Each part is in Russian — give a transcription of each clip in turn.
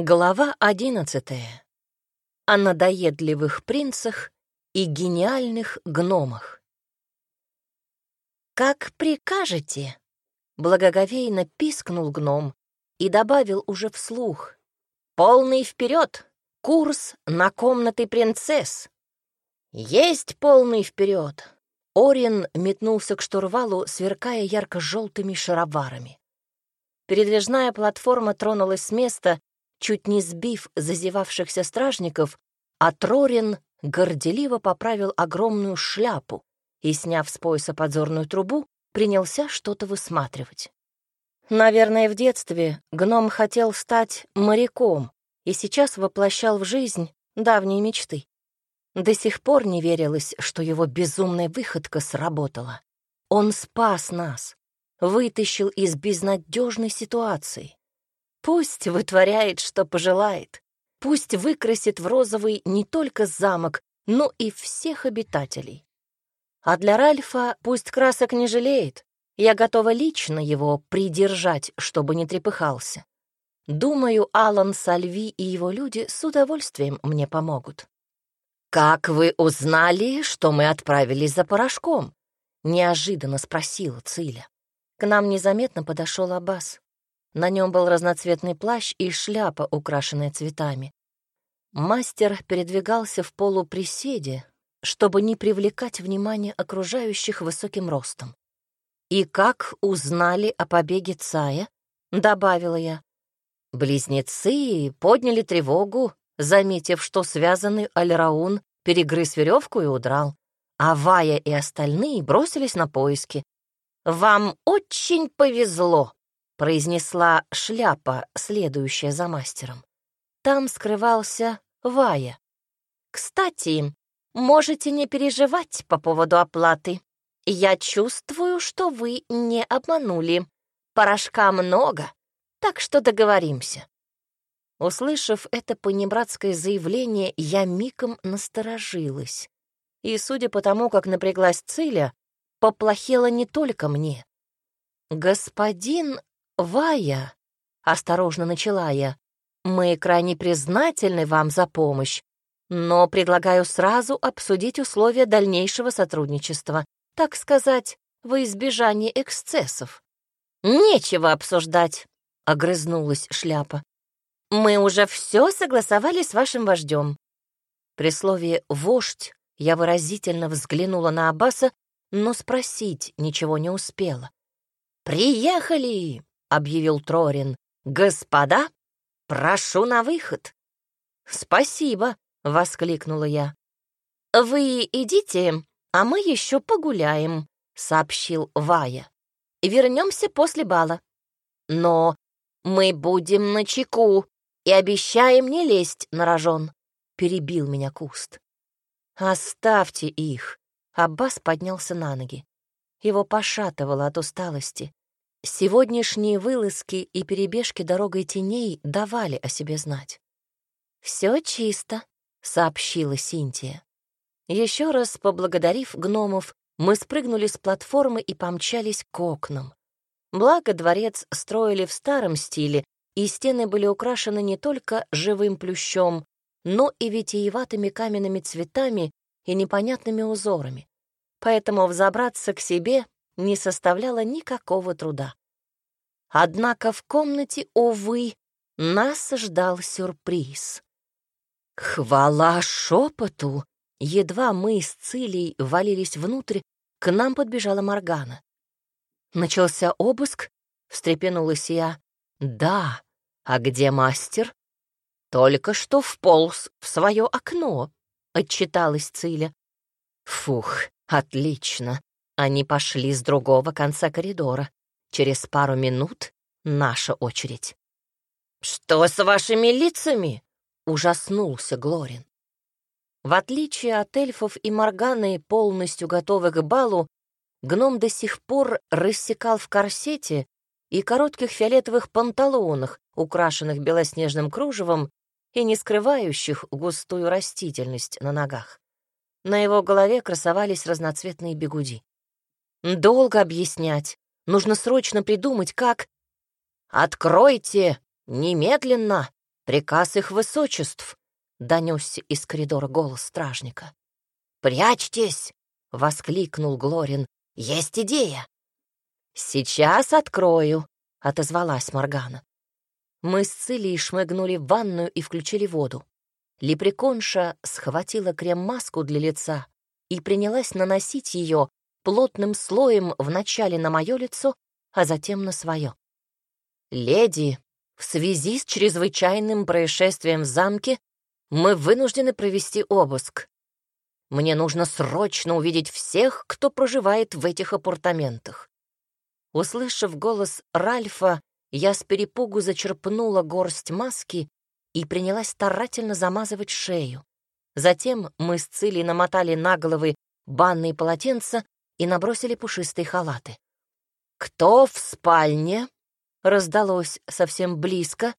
Глава одиннадцатая. О надоедливых принцах и гениальных гномах. «Как прикажете?» — благоговейно пискнул гном и добавил уже вслух. «Полный вперед! Курс на комнаты принцесс!» «Есть полный вперед!» Орин метнулся к штурвалу, сверкая ярко-желтыми шароварами. Передвижная платформа тронулась с места, чуть не сбив зазевавшихся стражников, а Трорин горделиво поправил огромную шляпу и, сняв с пояса подзорную трубу, принялся что-то высматривать. Наверное, в детстве гном хотел стать моряком и сейчас воплощал в жизнь давние мечты. До сих пор не верилось, что его безумная выходка сработала. Он спас нас, вытащил из безнадежной ситуации. Пусть вытворяет, что пожелает. Пусть выкрасит в розовый не только замок, но и всех обитателей. А для Ральфа пусть красок не жалеет. Я готова лично его придержать, чтобы не трепыхался. Думаю, Алан Сальви и его люди с удовольствием мне помогут. «Как вы узнали, что мы отправились за порошком?» — неожиданно спросила Циля. К нам незаметно подошел Аббас. На нем был разноцветный плащ и шляпа, украшенная цветами. Мастер передвигался в полуприседе, чтобы не привлекать внимание окружающих высоким ростом. «И как узнали о побеге Цая?» — добавила я. Близнецы подняли тревогу, заметив, что связанный Альраун перегрыз веревку и удрал, а Вая и остальные бросились на поиски. «Вам очень повезло», произнесла шляпа, следующая за мастером. Там скрывался Вая. «Кстати, можете не переживать по поводу оплаты. Я чувствую, что вы не обманули. Порошка много, так что договоримся». Услышав это понебратское заявление, я миком насторожилась. И, судя по тому, как напряглась Циля, поплохело не только мне. «Господин «Вая», — осторожно начала я, — «мы крайне признательны вам за помощь, но предлагаю сразу обсудить условия дальнейшего сотрудничества, так сказать, во избежание эксцессов». «Нечего обсуждать», — огрызнулась шляпа. «Мы уже все согласовали с вашим вождем». При слове «вождь» я выразительно взглянула на Аббаса, но спросить ничего не успела. «Приехали!» — объявил Трорин. «Господа, прошу на выход!» «Спасибо!» — воскликнула я. «Вы идите, а мы еще погуляем», — сообщил Вая. «Вернемся после бала. Но мы будем на чеку и обещаем не лезть на рожон», — перебил меня куст. «Оставьте их!» Аббас поднялся на ноги. Его пошатывало от усталости. Сегодняшние вылазки и перебежки дорогой теней давали о себе знать. «Все чисто», — сообщила Синтия. Еще раз поблагодарив гномов, мы спрыгнули с платформы и помчались к окнам. Благо, дворец строили в старом стиле, и стены были украшены не только живым плющом, но и витиеватыми каменными цветами и непонятными узорами. Поэтому взобраться к себе не составляло никакого труда. Однако в комнате, увы, нас ждал сюрприз. Хвала шепоту! Едва мы с Цилей валились внутрь, к нам подбежала Моргана. Начался обыск, встрепенулась я. Да, а где мастер? Только что вполз в свое окно, отчиталась Циля. Фух, отлично. Они пошли с другого конца коридора. Через пару минут наша очередь. «Что с вашими лицами?» — ужаснулся Глорин. В отличие от эльфов и Морганы, полностью готовых к балу, гном до сих пор рассекал в корсете и коротких фиолетовых панталонах, украшенных белоснежным кружевом и не скрывающих густую растительность на ногах. На его голове красовались разноцветные бегуди. Долго объяснять. Нужно срочно придумать, как... «Откройте! Немедленно!» — Приказ их высочеств!» — донесся из коридора голос стражника. «Прячьтесь!» — воскликнул Глорин. «Есть идея!» «Сейчас открою!» — отозвалась Моргана. Мы с Цилией шмыгнули в ванную и включили воду. Лепреконша схватила крем-маску для лица и принялась наносить ее плотным слоем вначале на мое лицо, а затем на свое. «Леди, в связи с чрезвычайным происшествием в замке мы вынуждены провести обыск. Мне нужно срочно увидеть всех, кто проживает в этих апартаментах». Услышав голос Ральфа, я с перепугу зачерпнула горсть маски и принялась старательно замазывать шею. Затем мы с Цилей намотали на головы банные полотенца и набросили пушистые халаты. «Кто в спальне?» — раздалось совсем близко,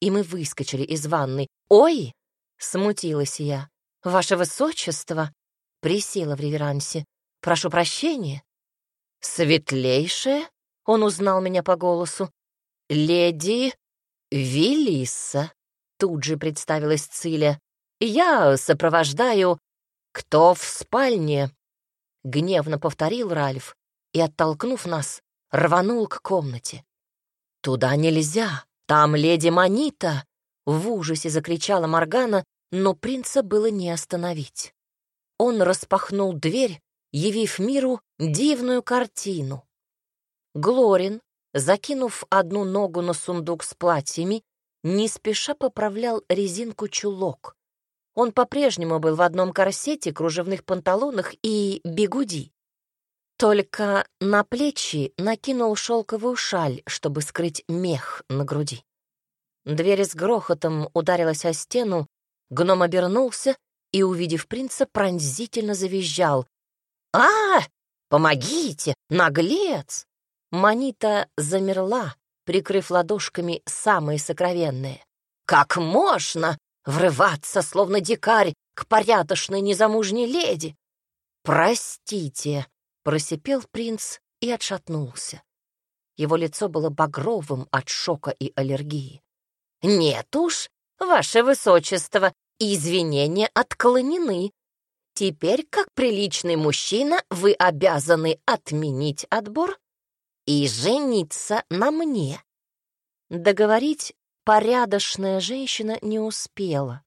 и мы выскочили из ванной. «Ой!» — смутилась я. «Ваше высочество!» — присела в реверансе. «Прошу прощения». «Светлейшая?» — он узнал меня по голосу. «Леди Велиса», — тут же представилась Циля. «Я сопровождаю...» «Кто в спальне?» — гневно повторил Ральф и, оттолкнув нас, рванул к комнате. «Туда нельзя, там леди Манита!» — в ужасе закричала Моргана, но принца было не остановить. Он распахнул дверь, явив миру дивную картину. Глорин, закинув одну ногу на сундук с платьями, не спеша поправлял резинку чулок. Он по-прежнему был в одном корсете, кружевных панталонах и бегуди. Только на плечи накинул шелковую шаль, чтобы скрыть мех на груди. Дверь с грохотом ударилась о стену, гном обернулся и, увидев принца, пронзительно завизжал. «А, помогите, наглец!» Манита замерла, прикрыв ладошками самые сокровенные. «Как можно врываться, словно дикарь, к порядочной незамужней леди?» «Простите», — просипел принц и отшатнулся. Его лицо было багровым от шока и аллергии. «Нет уж, ваше высочество, извинения отклонены. Теперь, как приличный мужчина, вы обязаны отменить отбор и жениться на мне». Договорить порядочная женщина не успела.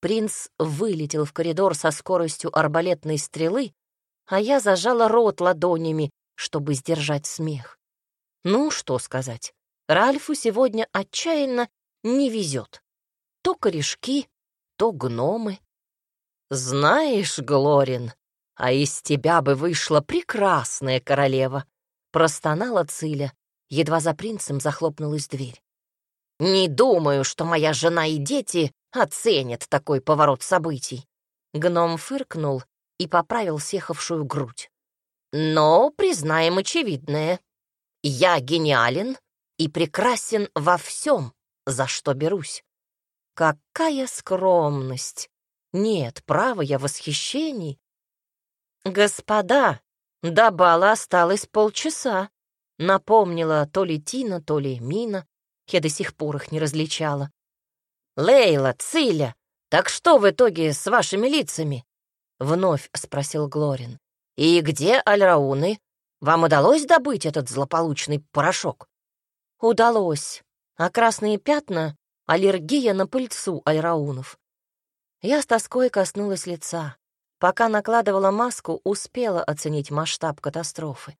Принц вылетел в коридор со скоростью арбалетной стрелы, а я зажала рот ладонями, чтобы сдержать смех. Ну, что сказать, Ральфу сегодня отчаянно не везет. То корешки, то гномы. Знаешь, Глорин, а из тебя бы вышла прекрасная королева, простонала Циля, едва за принцем захлопнулась дверь. «Не думаю, что моя жена и дети оценят такой поворот событий». Гном фыркнул и поправил съехавшую грудь. «Но признаем очевидное. Я гениален и прекрасен во всем, за что берусь. Какая скромность! Нет, право, я восхищений. Господа, до бала осталось полчаса. Напомнила то ли Тина, то ли Мина. Я до сих пор их не различала. «Лейла, Циля, так что в итоге с вашими лицами?» Вновь спросил Глорин. «И где Альрауны? Вам удалось добыть этот злополучный порошок?» «Удалось. А красные пятна — аллергия на пыльцу альраунов». Я с тоской коснулась лица. Пока накладывала маску, успела оценить масштаб катастрофы.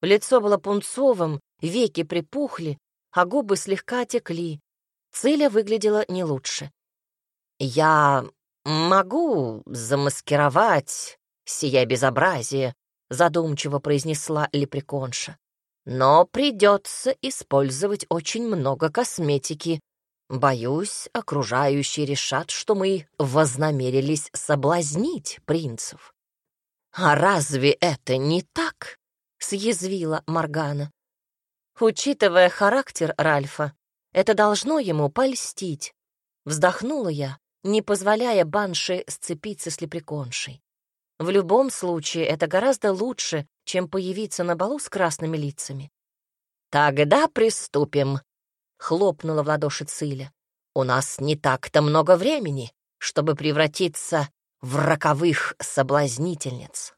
Лицо было пунцовым, веки припухли, а губы слегка отекли. Циля выглядела не лучше. «Я могу замаскировать сие безобразие», — задумчиво произнесла лепреконша. «Но придется использовать очень много косметики. Боюсь, окружающие решат, что мы вознамерились соблазнить принцев». «А разве это не так?» — съязвила Моргана. Учитывая характер Ральфа, это должно ему польстить. Вздохнула я, не позволяя банши сцепиться с лепреконшей. В любом случае, это гораздо лучше, чем появиться на балу с красными лицами. «Тогда приступим», — хлопнула в ладоши Циля. У нас не так-то много времени, чтобы превратиться в роковых соблазнительниц.